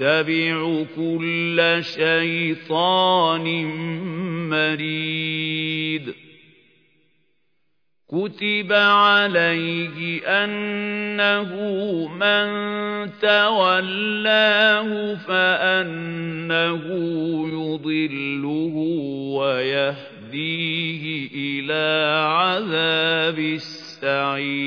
يتبع كل شيطان مريد. كتب عليه أنه من تولاه فأنه يضله ويهديه إلى عذاب السعير.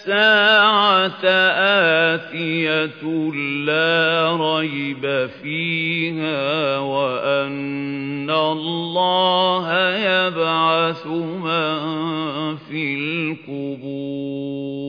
الساعة آتية لا ريب فيها وأن الله يبعث من في القبور.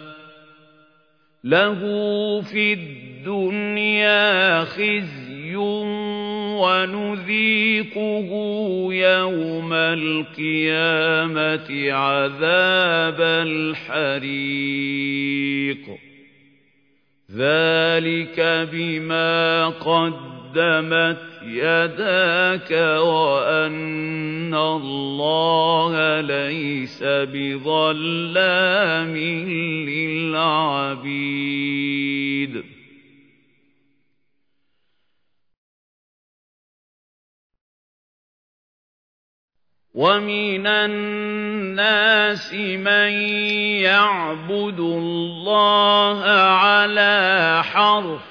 له في الدنيا خزي ونذيقه يوم القيامة عذاب الحريق. ذلك بما قدمت يداك وأن الله ليس بظلام للعبيد ومن الناس من يعبد الله على حرف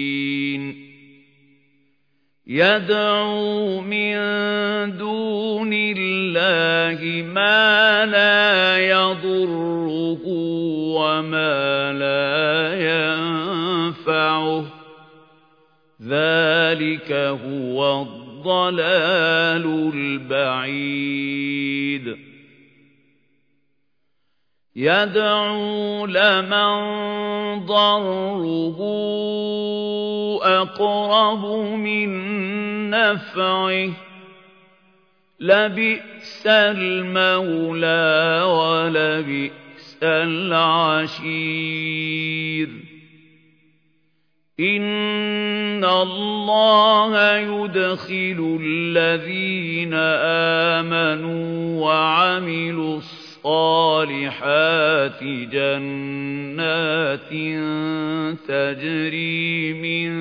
يدعو من دون الله ما لا يضره وما لا ينفعه. ذلك هو الضلال البعيد. يدعو لمن ضره أقرب من نفعه. لبئس المولى ولبئس العشير. إن الله يدخل الذين آمنوا وعملوا الصالحات الصالحات جنات تجري من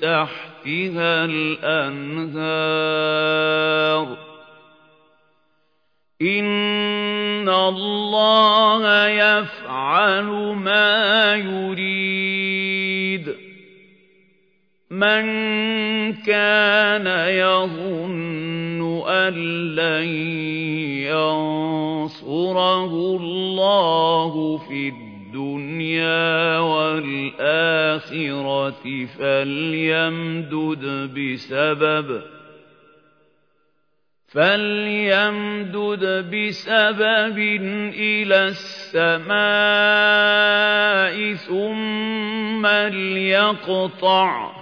تحتها الأنهار. إن الله يفعل ما يريد. من كان يظن أن لن ينصره الله في الدنيا والآخرة فليمدد بسبب فليمدد بسبب إلى السماء ثم ليقطع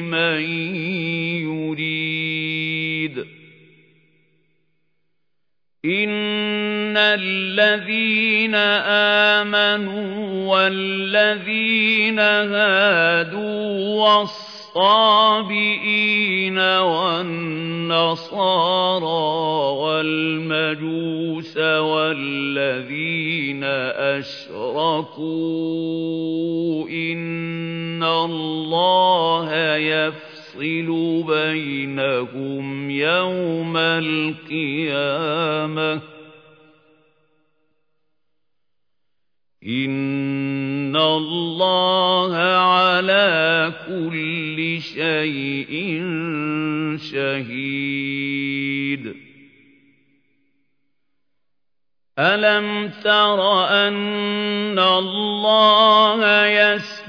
من يريد إن الذين آمنوا والذين هادوا والصابئين والنصارى والمجوس والذين أشركوا إن الله يفصل بينهم يوم القيامة. إن الله على كل شيء شهيد. ألم تر أن الله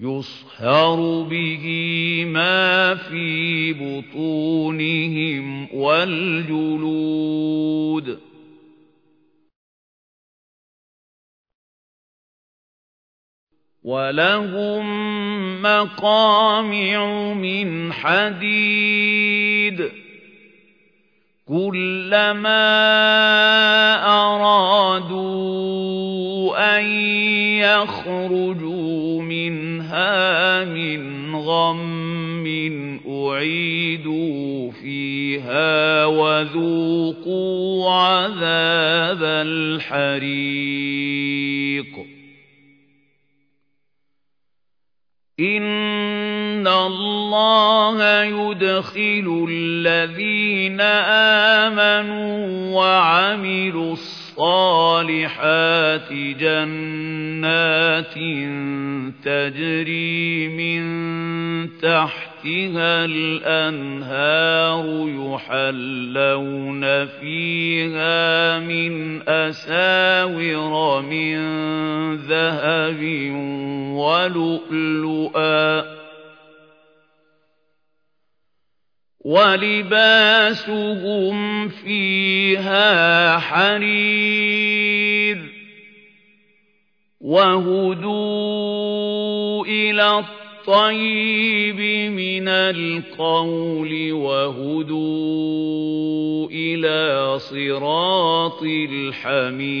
يصهر به ما في بطونهم والجلود ولهم مقامع من حديد كلما أرادوا أن يخرجوا منها من غم أعيدوا فيها وذوقوا عذاب الحريق. إِنَّ اللَّهَ يُدْخِلُ الَّذِينَ آمَنُوا وَعَمِلُوا الصَّالِحَاتِ جَنَّاتٍ تَجْرِي مِن تَحْتِهَا الْأَنْهَارُ يُحَلَّوْنَ فِيهَا مِنْ أَسَاوِرَ مِن ذَهَبٍ وَلُؤْلُؤًا وَلِبَاسُهُمْ فِيهَا حَرِيرٌ وَهُدُوا إِلَى الطَّيِّبِ مِنَ الْقَوْلِ وَهُدُوا إِلَى صِرَاطِ الْحَمِيدِ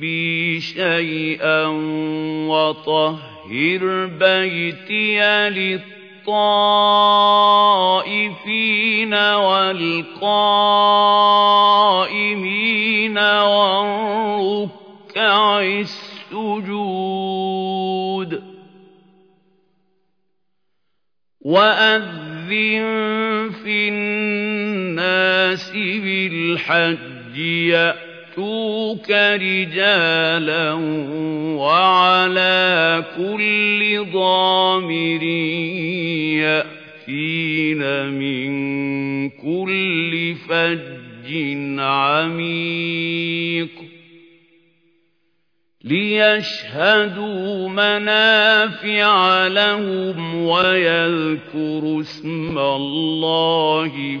بِي شَيْئًا وَطَهِّرْ بَيْتِيَ لِلطَّائِفِينَ وَالْقَائِمِينَ وَالرُّكَّعِ السُّجُودِ. وَأَذِّن فِي النَّاسِ بِالْحَجِّ يَأْتُوكَ يَأْتُوكَ رِجَالًا وَعَلَىٰ كُلِّ ضَامِرٍ يَأْتِينَ مِن كُلِّ فَجٍّ عَمِيقٍ ليشهدوا منافع لهم ويذكروا اسم الله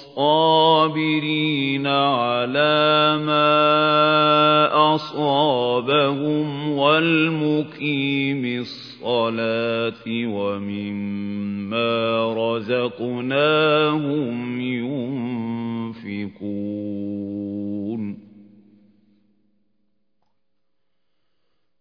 والصابرين على ما أصابهم والمقيم الصلاة ومما رزقناهم ينفقون.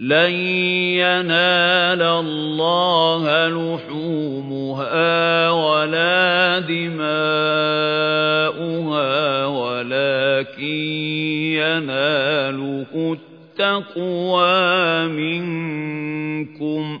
لن ينال الله لحومها ولا دماؤها ولكن يناله التقوى منكم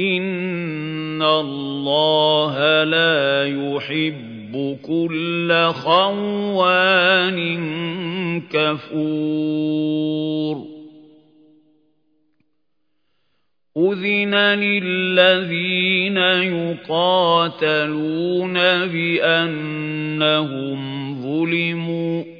إِنَّ اللَّهَ لَا يُحِبُّ كُلَّ خَوَّانٍ كَفُورٍ أُذِنَ لِلَّذِينَ يُقَاتَلُونَ بِأَنَّهُمْ ظُلِمُوا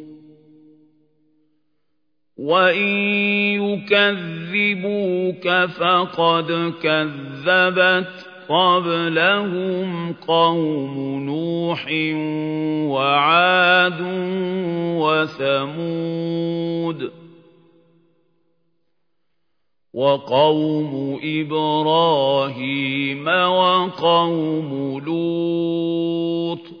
وَإِن يُكَذِّبُوكَ فَقَدْ كَذَّبَتْ قَبْلَهُمْ قَوْمُ نُوحٍ وَعَادٌ وَثَمُودُ وَقَوْمُ إِبْرَاهِيمَ وَقَوْمُ لُوطٍ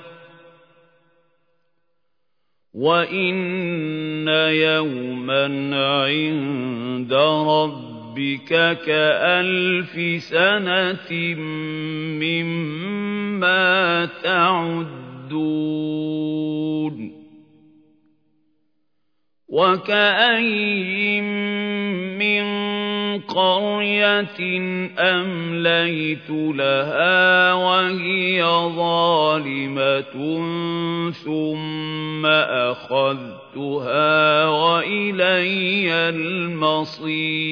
وَإِنَّ يَوْمًا عِندَ رَبِّكَ كَأَلْفِ سَنَةٍ مِّمَّا تَعُدُّونَ وَكَأَيِّن مِّن قَرْيَةٍ أَمْلَيْتُ لَهَا وَهِيَ ظَالِمَةٌ ثُمَّ أَخَذْتُهَا وَإِلَيَّ الْمَصِيرُ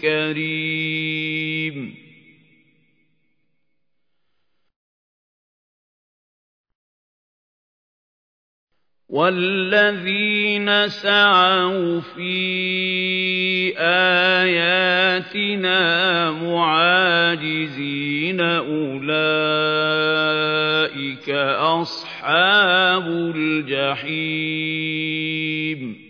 كَرِيمٌ. وَالَّذِينَ سَعَوْا فِي آيَاتِنَا مُعَاجِزِينَ أُولَٰئِكَ أَصْحَابُ الْجَحِيمِ.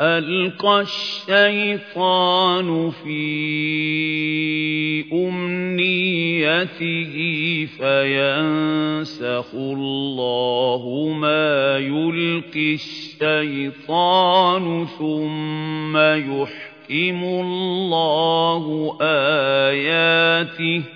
أَلْقَى الشَّيْطَانُ فِي أُمْنِيَّتِهِ فَيَنسَخُ اللَّهُ مَا يُلْقِي الشَّيْطَانُ ثُمَّ يُحْكِمُ اللَّهُ آيَاتِهِ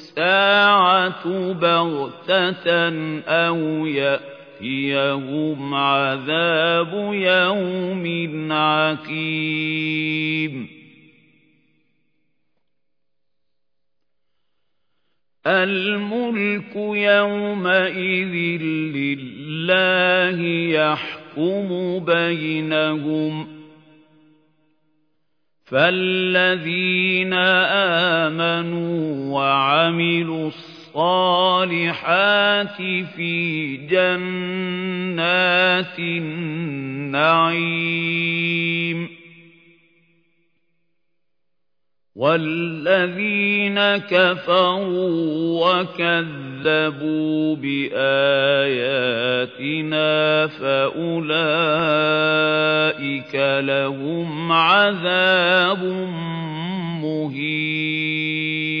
السَّاعَةُ بَغْتَةً أَوْ يَأْتِيَهُمْ عَذَابُ يَوْمٍ عَقِيمٍ. الْمُلْكُ يَوْمَئِذٍ لِّلَّهِ يَحْكُمُ بَيْنَهُمْ ۚ. فَالَّذِينَ آمَنُوا وَعَمِلُوا الصَّالِحَاتِ فِي جَنَّاتِ النَّعِيمِ وَالَّذِينَ كَفَرُوا وَكَذَّبُوا بِآيَاتِنَا فَأُولَٰئِكَ لَهُمْ عَذَابٌ مُّهِينٌ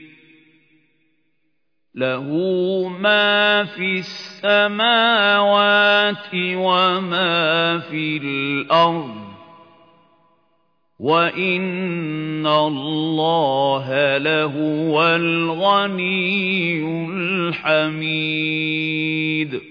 لَهُ مَا فِي السَّمَاوَاتِ وَمَا فِي الْأَرْضِ ۗ. وَإِنَّ اللَّهَ لَهُوَ الْغَنِيُّ الْحَمِيدُ.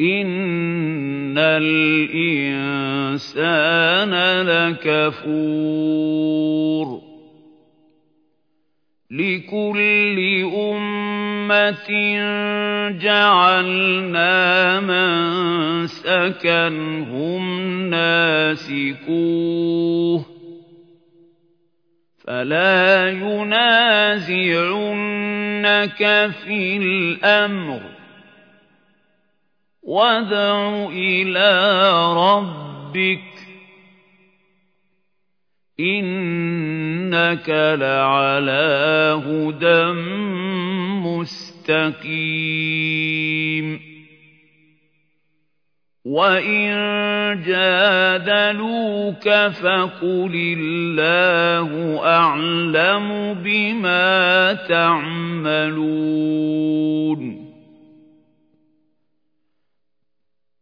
إن الإنسان لكفور لكل أمة جعلنا من سكنهم ناسكوه فلا ينازعنك في الأمر وادع إلى ربك إنك لعلى هدى مستقيم وإن جادلوك فقل الله أعلم بما تعملون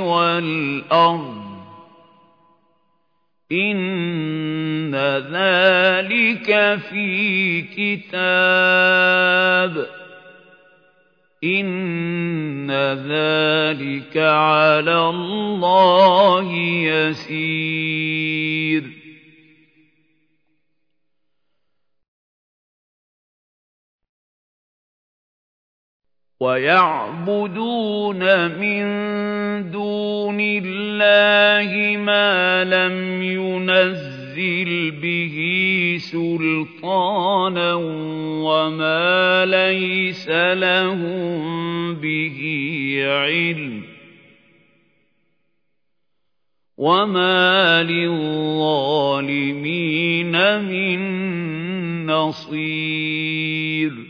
والأرض. إن ذلك في كتاب. إن ذلك على الله يسير. ويعبدون من دون الله ما لم ينزل به سلطانا وما ليس لهم به علم وما للظالمين من نصير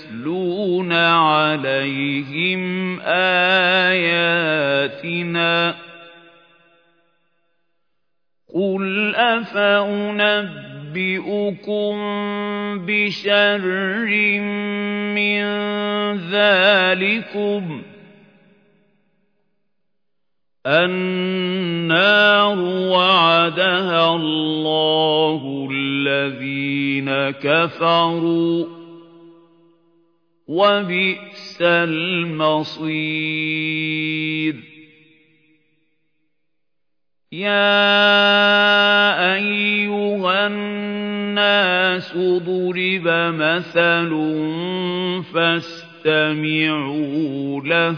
يتلون عليهم آياتنا قل أفأنبئكم بشر من ذلكم النار وعدها الله الذين كفروا وبئس المصير. يا أيها الناس ضرب مثل فاستمعوا له.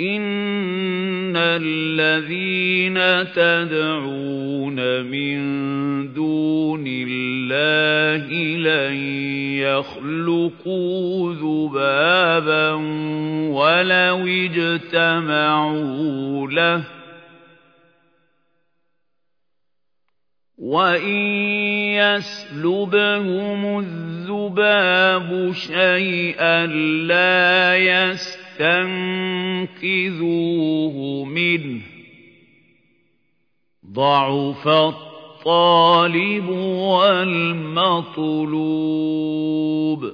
إن الذين تدعون من دون الله لن يخلقوا ذبابا ولو اجتمعوا له وإن يسلبهم الذباب شيئا لا يستطيع تنكذوه منه. ضعف الطالب والمطلوب.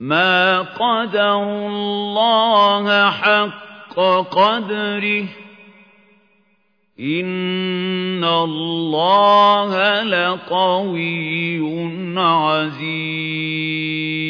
ما قدر الله حق قدره. إن الله لقوي عزيز.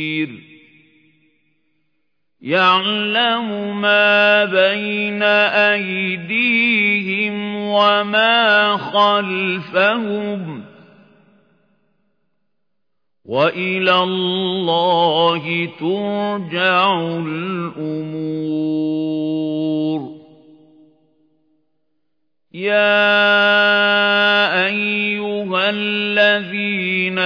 يعلم ما بين أيديهم وما خلفهم وإلى الله ترجع الأمور. يا أيها الذين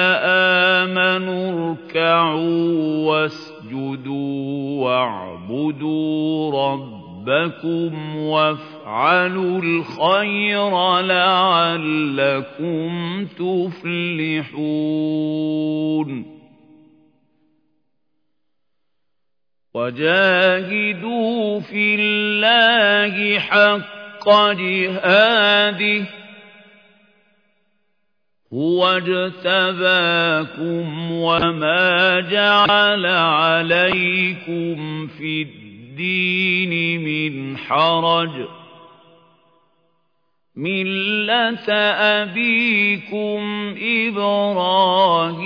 آمنوا اركعوا واسجدوا واعبدوا ربكم وافعلوا الخير لعلكم تفلحون. وجاهدوا في الله حق جهاده هو اجتباكم وما جعل عليكم في الدين من حرج. ملة أبيكم إبراهيم